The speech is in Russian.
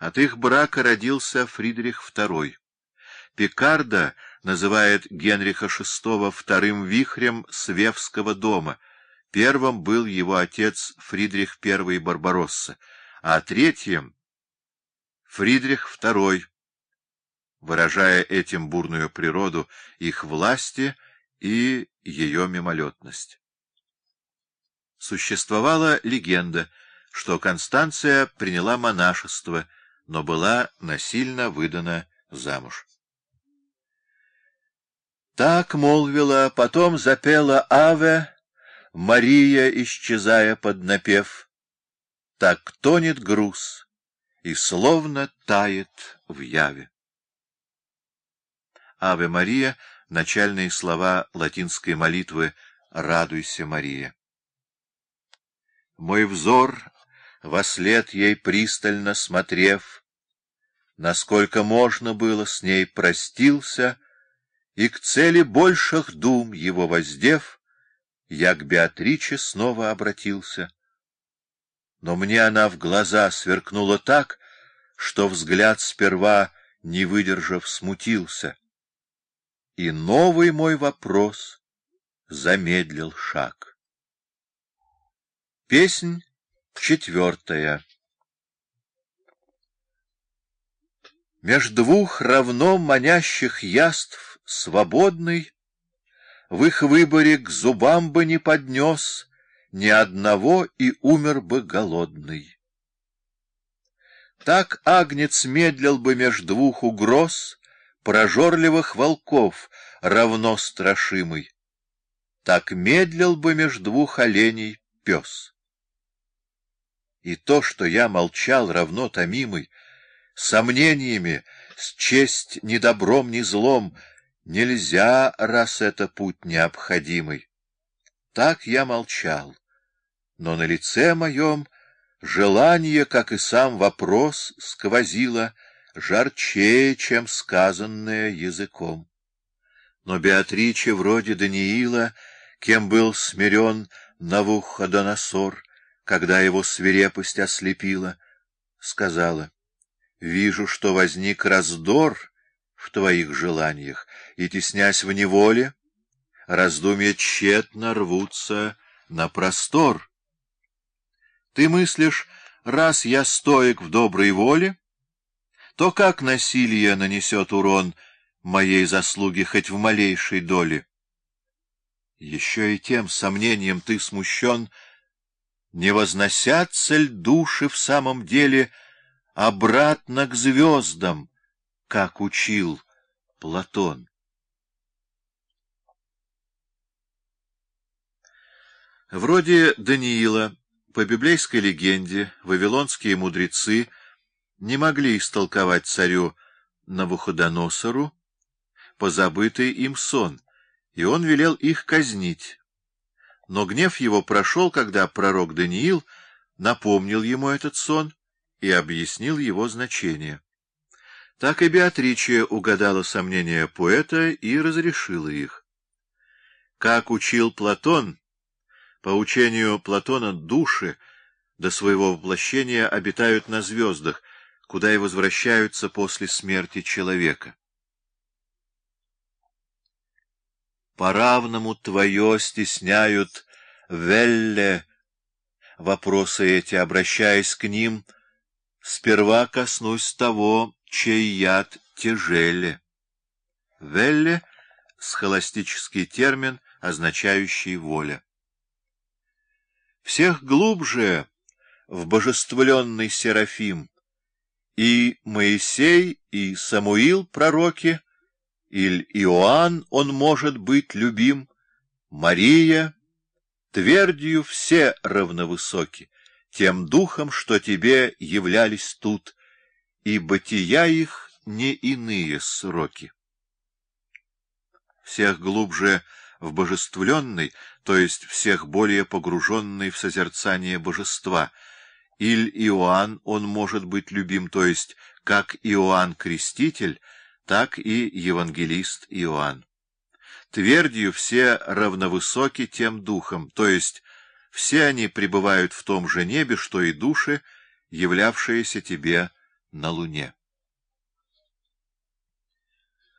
От их брака родился Фридрих II. Пикарда называет Генриха VI вторым вихрем Свевского дома. Первым был его отец Фридрих I Барбаросса, а третьим — Фридрих II, выражая этим бурную природу их власти и ее мимолетность. Существовала легенда, что Констанция приняла монашество, но была насильно выдана замуж. Так молвила, потом запела Аве, Мария, исчезая под напев. Так тонет груз и словно тает в яве. Аве Мария — начальные слова латинской молитвы «Радуйся, Мария». Мой взор, во след ей пристально смотрев, Насколько можно было с ней простился — и к цели больших дум его воздев, я к Беатриче снова обратился. Но мне она в глаза сверкнула так, что взгляд сперва, не выдержав, смутился. И новый мой вопрос замедлил шаг. Песнь четвертая Меж двух равно манящих яств свободный, в их выборе к зубам бы не поднес ни одного и умер бы голодный. Так агнец медлил бы меж двух угроз прожорливых волков, равно страшимый. Так медлил бы меж двух оленей пес. И то, что я молчал, равно томимый, сомнениями, с честь ни добром, ни злом, Нельзя, раз это путь необходимый. Так я молчал, но на лице моем желание, как и сам вопрос, сквозило жарчее, чем сказанное языком. Но Беатриче, вроде Даниила, кем был смирен Навуходоносор, когда его свирепость ослепила, сказала, «Вижу, что возник раздор» в твоих желаниях, и, теснясь в неволе, раздумья тщетно рвутся на простор. Ты мыслишь, раз я стоек в доброй воле, то как насилие нанесет урон моей заслуги хоть в малейшей доле? Еще и тем сомнением ты смущен, не возносятся ль души в самом деле обратно к звездам, как учил Платон. Вроде Даниила, по библейской легенде, вавилонские мудрецы не могли истолковать царю Навуходоносору позабытый им сон, и он велел их казнить. Но гнев его прошел, когда пророк Даниил напомнил ему этот сон и объяснил его значение. Так и Беатриче угадала сомнения поэта и разрешила их. Как учил Платон, по учению Платона души до своего воплощения обитают на звездах, куда и возвращаются после смерти человека. По-равному твое стесняют Велле, вопросы эти, обращаясь к ним, сперва коснусь того, чей яд тяжеле. Велле — схоластический термин, означающий воля. Всех глубже в божествленный Серафим и Моисей, и Самуил пророки, или Иоанн он может быть любим, Мария, твердью все равновысоки, тем духом, что тебе являлись тут, и бытия их не иные сроки. Всех глубже в божествленный, то есть всех более погруженный в созерцание божества. Иль Иоанн он может быть любим, то есть как Иоанн Креститель, так и евангелист Иоанн. Твердью все равновысоки тем духом, то есть все они пребывают в том же небе, что и души, являвшиеся тебе на луне.